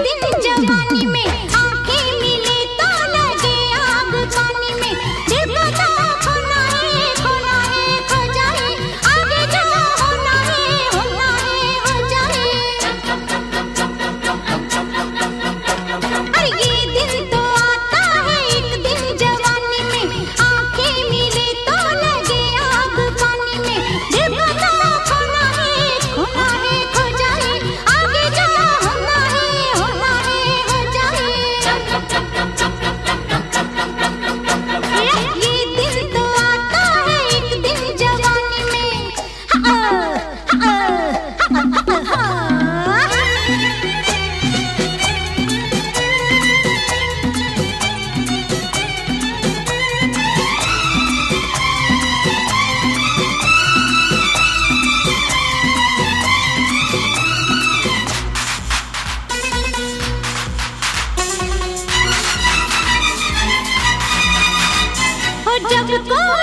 दिन जवानी ¡Chacón!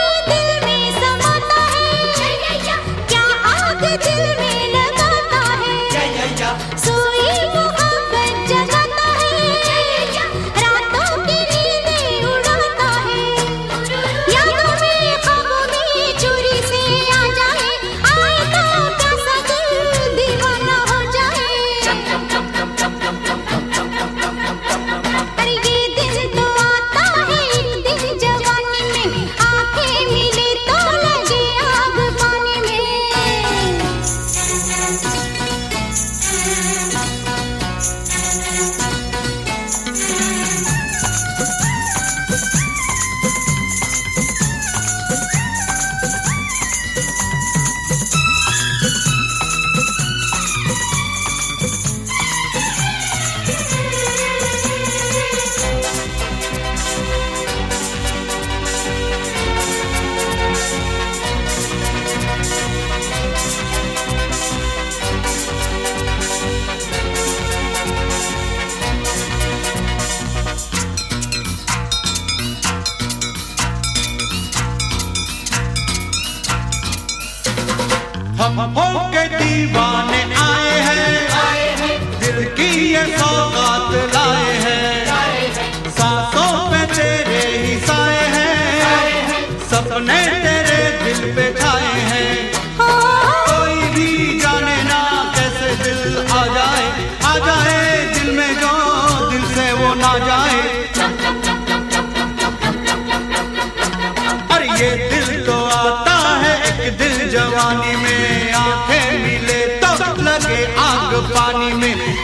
upon Ketiba.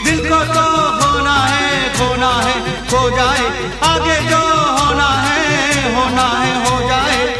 दिल को तो होना है होना है, हो जाए। आगे जो होना है होना है, हो जाए।